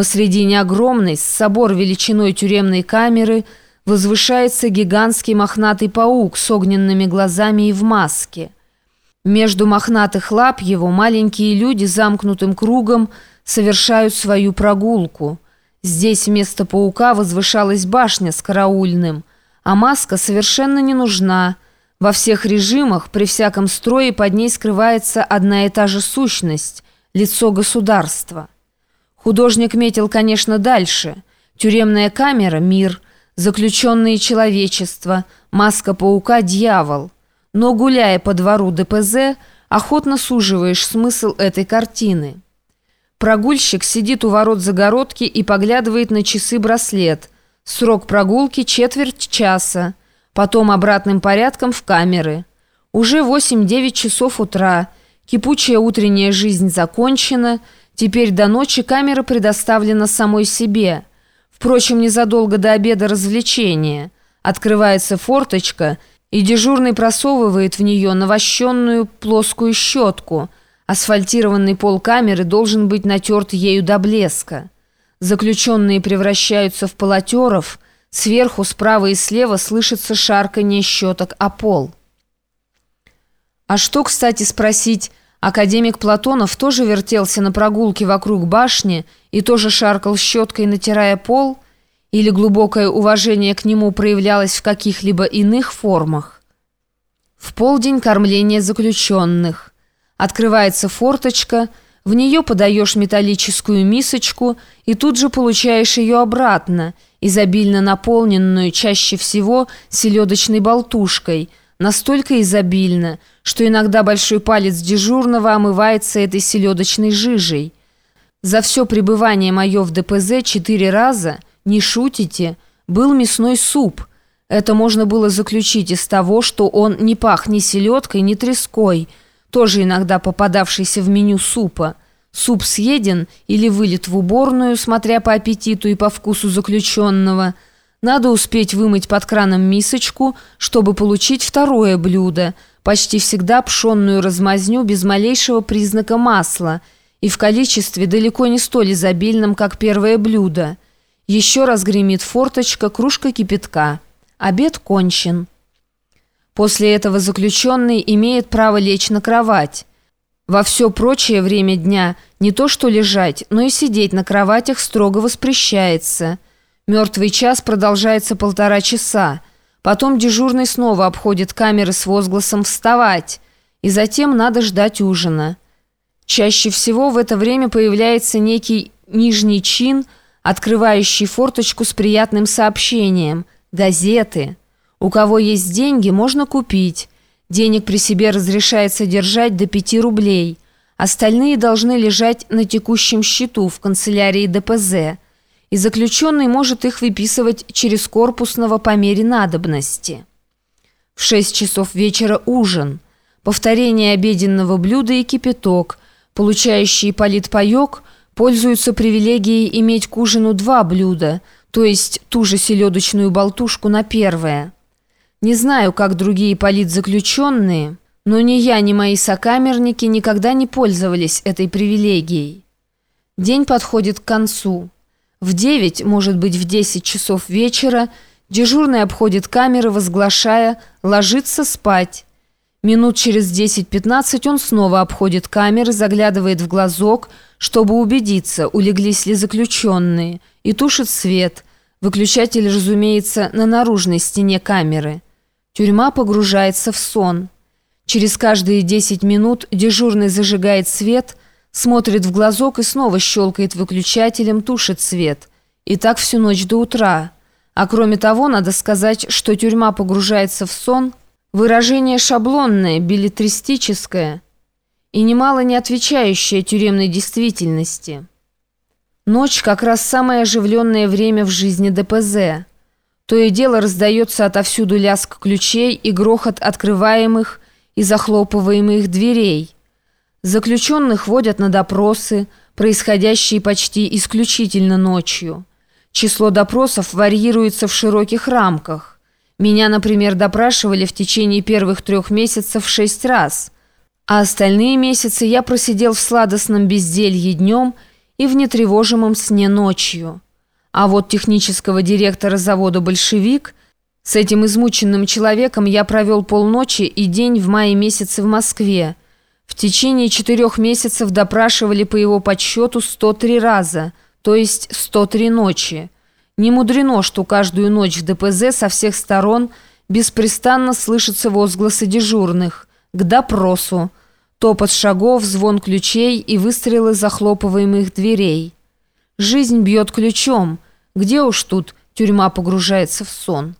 Посредине огромной, с собор величиной тюремной камеры, возвышается гигантский мохнатый паук с огненными глазами и в маске. Между мохнатых лап его маленькие люди замкнутым кругом совершают свою прогулку. Здесь вместо паука возвышалась башня с караульным, а маска совершенно не нужна. Во всех режимах, при всяком строе под ней скрывается одна и та же сущность – лицо государства. Художник метил, конечно, дальше. Тюремная камера – мир, заключенные человечество, маска паука – дьявол. Но, гуляя по двору ДПЗ, охотно суживаешь смысл этой картины. Прогульщик сидит у ворот загородки и поглядывает на часы-браслет. Срок прогулки – четверть часа. Потом обратным порядком в камеры. Уже 8-9 часов утра. Кипучая утренняя жизнь закончена – Теперь до ночи камера предоставлена самой себе. Впрочем, незадолго до обеда развлечения. Открывается форточка, и дежурный просовывает в нее навощенную плоскую щетку. Асфальтированный пол камеры должен быть натерт ею до блеска. Заключенные превращаются в полотеров, сверху, справа и слева слышится шарканье щеток о пол. А что, кстати, спросить, Академик Платонов тоже вертелся на прогулке вокруг башни и тоже шаркал щеткой, натирая пол, или глубокое уважение к нему проявлялось в каких-либо иных формах. В полдень кормление заключенных. Открывается форточка, в нее подаешь металлическую мисочку и тут же получаешь ее обратно, изобильно наполненную чаще всего селедочной болтушкой – Настолько изобильно, что иногда большой палец дежурного омывается этой селедочной жижей. За все пребывание мое в ДПЗ четыре раза, не шутите, был мясной суп. Это можно было заключить из того, что он не пах ни селедкой, ни треской, тоже иногда попадавшийся в меню супа. Суп съеден или вылет в уборную, смотря по аппетиту и по вкусу заключенного – надо успеть вымыть под краном мисочку, чтобы получить второе блюдо, почти всегда пшенную размазню без малейшего признака масла и в количестве далеко не столь изобильном, как первое блюдо. Еще раз гремит форточка, кружка кипятка. Обед кончен. После этого заключенный имеет право лечь на кровать. Во все прочее время дня не то что лежать, но и сидеть на кроватях строго воспрещается – Мертвый час продолжается полтора часа. Потом дежурный снова обходит камеры с возгласом «вставать», и затем надо ждать ужина. Чаще всего в это время появляется некий нижний чин, открывающий форточку с приятным сообщением «газеты». У кого есть деньги, можно купить. Денег при себе разрешается держать до 5 рублей. Остальные должны лежать на текущем счету в канцелярии ДПЗ – и заключенный может их выписывать через корпусного по мере надобности. В 6 часов вечера ужин, повторение обеденного блюда и кипяток, получающие политпаек пользуются привилегией иметь к ужину два блюда, то есть ту же селедочную болтушку на первое. Не знаю, как другие политзаключенные, но ни я, ни мои сокамерники никогда не пользовались этой привилегией. День подходит к концу. В 9, может быть, в 10 часов вечера дежурный обходит камеры, возглашая «ложиться спать». Минут через 10-15 он снова обходит камеры, заглядывает в глазок, чтобы убедиться, улеглись ли заключенные, и тушит свет. Выключатель, разумеется, на наружной стене камеры. Тюрьма погружается в сон. Через каждые 10 минут дежурный зажигает свет – Смотрит в глазок и снова щелкает выключателем, тушит свет. И так всю ночь до утра. А кроме того, надо сказать, что тюрьма погружается в сон. Выражение шаблонное, билетристическое и немало не отвечающее тюремной действительности. Ночь как раз самое оживленное время в жизни ДПЗ. То и дело раздается отовсюду лязг ключей и грохот открываемых и захлопываемых дверей – Заключенных водят на допросы, происходящие почти исключительно ночью. Число допросов варьируется в широких рамках. Меня, например, допрашивали в течение первых трех месяцев шесть раз, а остальные месяцы я просидел в сладостном безделье днем и в нетревожимом сне ночью. А вот технического директора завода «Большевик» с этим измученным человеком я провел полночи и день в мае месяце в Москве. Течение четырех месяцев допрашивали по его подсчету 103 раза, то есть 103 ночи. Не мудрено, что каждую ночь в ДПЗ со всех сторон беспрестанно слышатся возгласы дежурных. К допросу. Топот шагов, звон ключей и выстрелы захлопываемых дверей. Жизнь бьет ключом. Где уж тут тюрьма погружается в сон?